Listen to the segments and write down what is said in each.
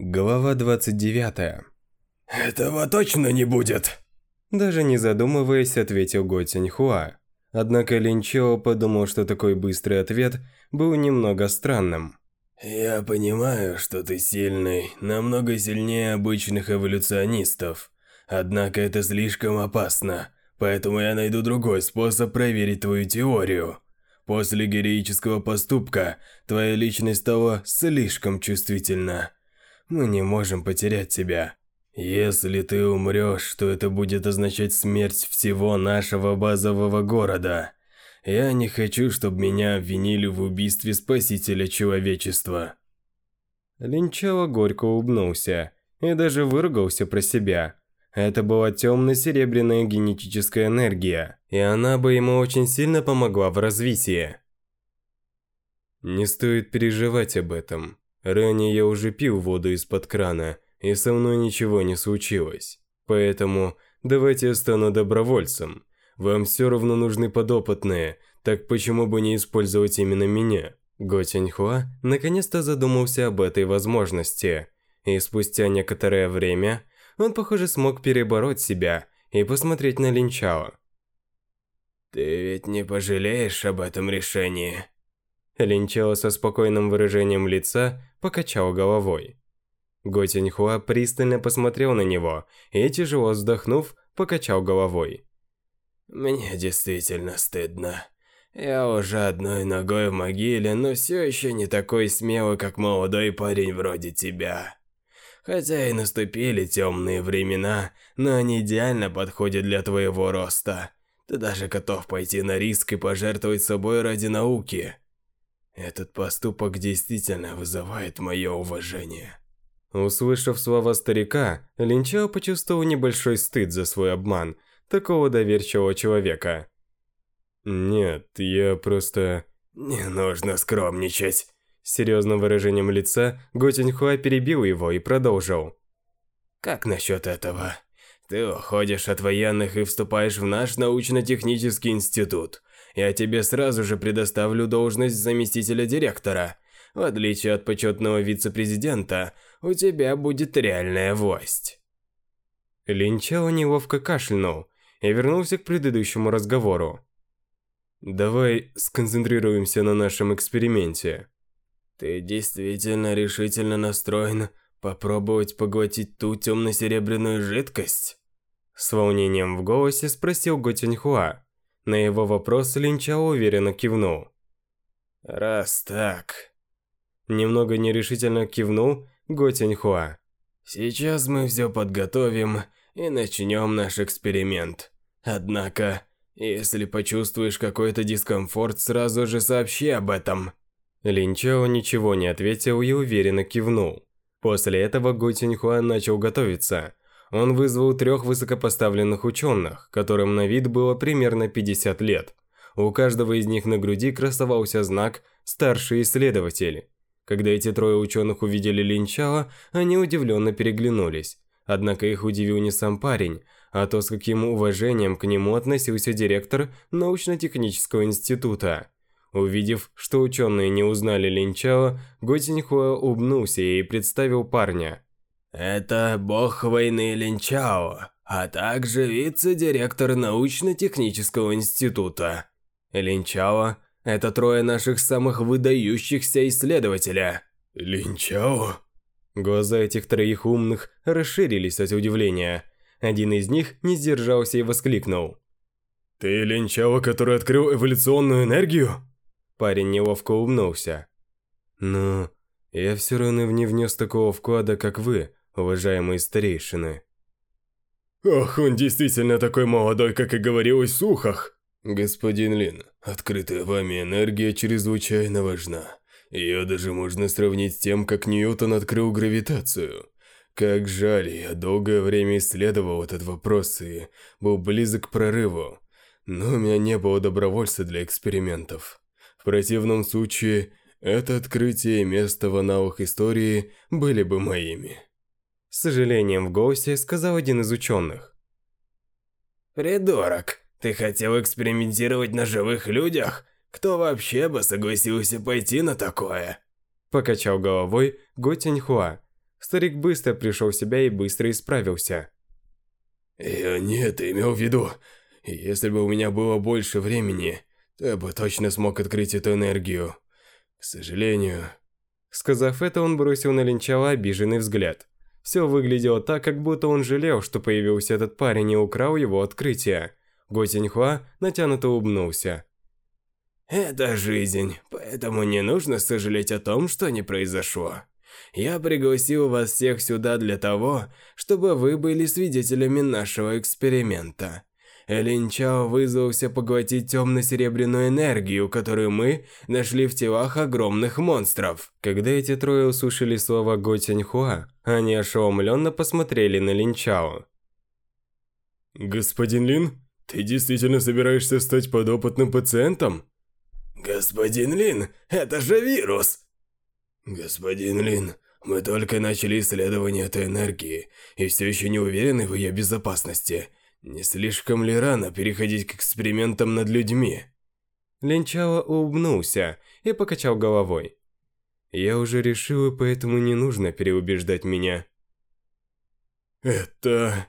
Глава 29. «Этого точно не будет!» Даже не задумываясь, ответил Го Тяньхуа. Однако Линчо подумал, что такой быстрый ответ был немного странным. «Я понимаю, что ты сильный, намного сильнее обычных эволюционистов. Однако это слишком опасно, поэтому я найду другой способ проверить твою теорию. После героического поступка твоя личность стала слишком чувствительна» мы не можем потерять тебя. Если ты умрешь, то это будет означать смерть всего нашего базового города. Я не хочу, чтобы меня обвинили в убийстве спасителя человечества». Линчало горько улыбнулся и даже выругался про себя. Это была темно-серебряная генетическая энергия, и она бы ему очень сильно помогла в развитии. Не стоит переживать об этом. Ранее я уже пил воду из-под крана, и со мной ничего не случилось. Поэтому давайте я стану добровольцем. Вам все равно нужны подопытные, так почему бы не использовать именно меня? Го Тяньхуа наконец-то задумался об этой возможности. И спустя некоторое время он, похоже, смог перебороть себя и посмотреть на Линчао. «Ты ведь не пожалеешь об этом решении?» Линчао со спокойным выражением лица покачал головой. Готиньхуа пристально посмотрел на него и, тяжело вздохнув, покачал головой. «Мне действительно стыдно. Я уже одной ногой в могиле, но все еще не такой смелый, как молодой парень вроде тебя. Хотя и наступили темные времена, но они идеально подходят для твоего роста. Ты даже готов пойти на риск и пожертвовать собой ради науки». Этот поступок действительно вызывает мое уважение. Услышав слова старика, Линчао почувствовал небольшой стыд за свой обман такого доверчивого человека. «Нет, я просто...» «Не нужно скромничать!» С серьезным выражением лица Готиньхуа перебил его и продолжил. «Как насчет этого? Ты уходишь от военных и вступаешь в наш научно-технический институт я тебе сразу же предоставлю должность заместителя директора. В отличие от почетного вице-президента, у тебя будет реальная власть». Линчао неловко кашлянул и вернулся к предыдущему разговору. «Давай сконцентрируемся на нашем эксперименте». «Ты действительно решительно настроен попробовать поглотить ту темно-серебряную жидкость?» С волнением в голосе спросил Готиньхуа. На его вопрос Линча уверенно кивнул. «Раз так...» Немного нерешительно кивнул Го Тяньхуа. «Сейчас мы все подготовим и начнем наш эксперимент. Однако, если почувствуешь какой-то дискомфорт, сразу же сообщи об этом». Линчао ничего не ответил и уверенно кивнул. После этого Го Тиньхуан начал готовиться – он вызвал трех высокопоставленных ученых, которым на вид было примерно 50 лет. У каждого из них на груди красовался знак «Старший исследователь». Когда эти трое ученых увидели Линчала, они удивленно переглянулись. Однако их удивил не сам парень, а то, с каким уважением к нему относился директор научно-технического института. Увидев, что ученые не узнали Линчала, Готиньхуа улыбнулся и представил парня. Это бог войны Линчао, а также вице-директор научно-технического института. Линчао – это трое наших самых выдающихся исследователя. Линчао? Глаза этих троих умных расширились от удивления. Один из них не сдержался и воскликнул. «Ты Линчао, который открыл эволюционную энергию?» Парень неловко улыбнулся. «Ну, я все равно не внес такого вклада, как вы, уважаемые старейшины. Ох, он действительно такой молодой, как и говорилось в слухах. Господин Лин, открытая вами энергия чрезвычайно важна. Ее даже можно сравнить с тем, как Ньютон открыл гравитацию. Как жаль, я долгое время исследовал этот вопрос и был близок к прорыву. Но у меня не было добровольца для экспериментов. В противном случае, это открытие и место в аналах истории были бы моими. С сожалением в голосе сказал один из ученых. «Придурок, ты хотел экспериментировать на живых людях? Кто вообще бы согласился пойти на такое?» Покачал головой Го Хуа. Старик быстро пришел в себя и быстро исправился. «Я нет, имел в виду, если бы у меня было больше времени, то я бы точно смог открыть эту энергию», к сожалению... Сказав это, он бросил на Линчала обиженный взгляд. Все выглядело так, как будто он жалел, что появился этот парень и украл его открытие. Го Синьхуа натянуто улыбнулся. «Это жизнь, поэтому не нужно сожалеть о том, что не произошло. Я пригласил вас всех сюда для того, чтобы вы были свидетелями нашего эксперимента. Элинчао вызвался поглотить темно-серебряную энергию, которую мы нашли в телах огромных монстров. Когда эти трое услышали слова Го Тяньхуа, они ошеломленно посмотрели на Линчао. «Господин Лин, ты действительно собираешься стать подопытным пациентом?» «Господин Лин, это же вирус!» «Господин Лин, мы только начали исследование этой энергии и все еще не уверены в ее безопасности. Не слишком ли рано переходить к экспериментам над людьми? Линчао улыбнулся и покачал головой. Я уже решил, и поэтому не нужно переубеждать меня. Это...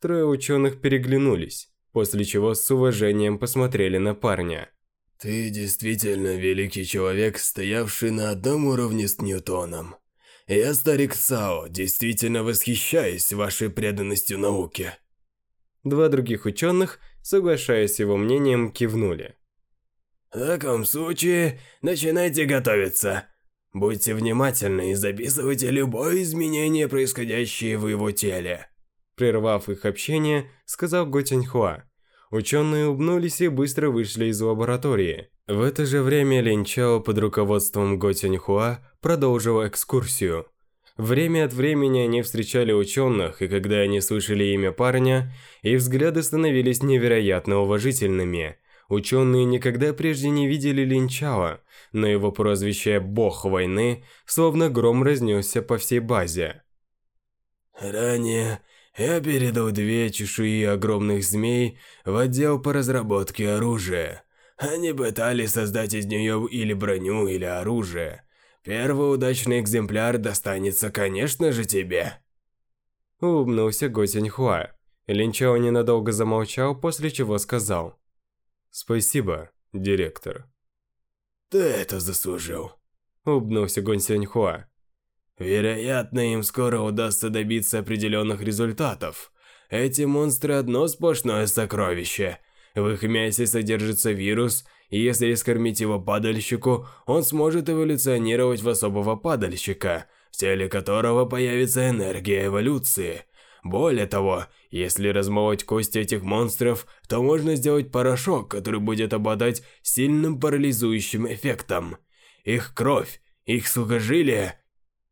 Трое ученых переглянулись, после чего с уважением посмотрели на парня. Ты действительно великий человек, стоявший на одном уровне с Ньютоном. Я, старик Сао, действительно восхищаюсь вашей преданностью науке. Два других ученых, соглашаясь с его мнением, кивнули. «В таком случае, начинайте готовиться. Будьте внимательны и записывайте любое изменение, происходящее в его теле». Прервав их общение, сказал Готяньхуа. Ученые улыбнулись и быстро вышли из лаборатории. В это же время Лин под руководством Го Тяньхуа продолжил экскурсию. Время от времени они встречали ученых, и когда они слышали имя парня, их взгляды становились невероятно уважительными. Ученые никогда прежде не видели Линчала, но его прозвище «Бог войны» словно гром разнесся по всей базе. «Ранее я передал две чешуи огромных змей в отдел по разработке оружия. Они пытались создать из нее или броню, или оружие. Первый удачный экземпляр достанется, конечно же, тебе. Улыбнулся Го Циньхуа. Линчао ненадолго замолчал, после чего сказал. Спасибо, директор. Ты это заслужил. Улыбнулся Гон Сяньхуа. Вероятно, им скоро удастся добиться определенных результатов. Эти монстры одно сплошное сокровище. В их мясе содержится вирус, и если искормить его падальщику, он сможет эволюционировать в особого падальщика, в теле которого появится энергия эволюции. Более того, если размывать кости этих монстров, то можно сделать порошок, который будет обладать сильным парализующим эффектом. Их кровь, их сухожилия.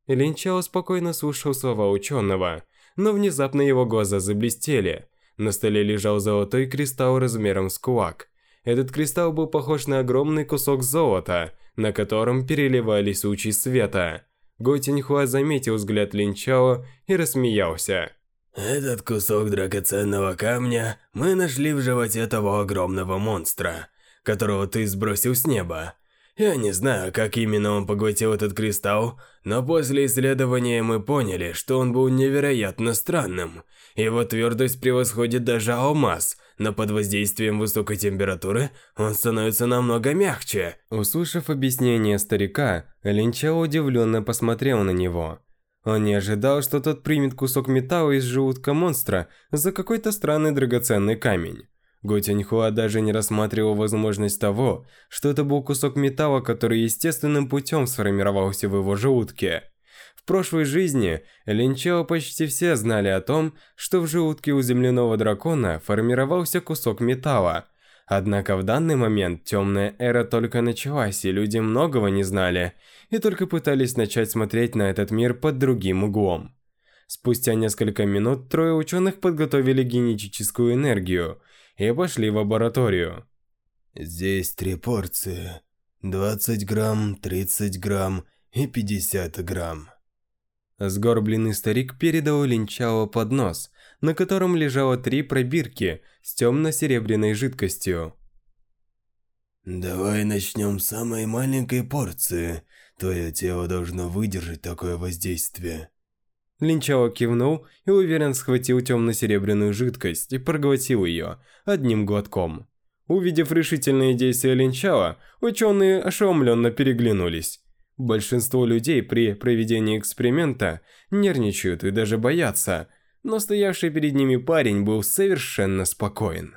Линчао спокойно слушал слова ученого, но внезапно его глаза заблестели. На столе лежал золотой кристалл размером с кулак. Этот кристалл был похож на огромный кусок золота, на котором переливались лучи света. Готиньхуа заметил взгляд Линчао и рассмеялся. «Этот кусок драгоценного камня мы нашли в животе того огромного монстра, которого ты сбросил с неба. Я не знаю, как именно он поглотил этот кристалл, но после исследования мы поняли, что он был невероятно странным. Его твердость превосходит даже алмаз, но под воздействием высокой температуры он становится намного мягче. Услышав объяснение старика, Линчао удивленно посмотрел на него. Он не ожидал, что тот примет кусок металла из желудка монстра за какой-то странный драгоценный камень. Гутяньхуа даже не рассматривал возможность того, что это был кусок металла, который естественным путем сформировался в его желудке. В прошлой жизни Линчао почти все знали о том, что в желудке у земляного дракона формировался кусок металла. Однако в данный момент темная эра только началась, и люди многого не знали, и только пытались начать смотреть на этот мир под другим углом. Спустя несколько минут трое ученых подготовили генетическую энергию и пошли в лабораторию. «Здесь три порции. 20 грамм, 30 грамм и 50 грамм. Сгорбленный старик передал Линчао поднос, на котором лежало три пробирки с темно-серебряной жидкостью. «Давай начнем с самой маленькой порции. Твое тело должно выдержать такое воздействие». Линчао кивнул и уверенно схватил темно-серебряную жидкость и проглотил ее одним глотком. Увидев решительные действия Линчала, ученые ошеломленно переглянулись. Большинство людей при проведении эксперимента нервничают и даже боятся, но стоявший перед ними парень был совершенно спокоен.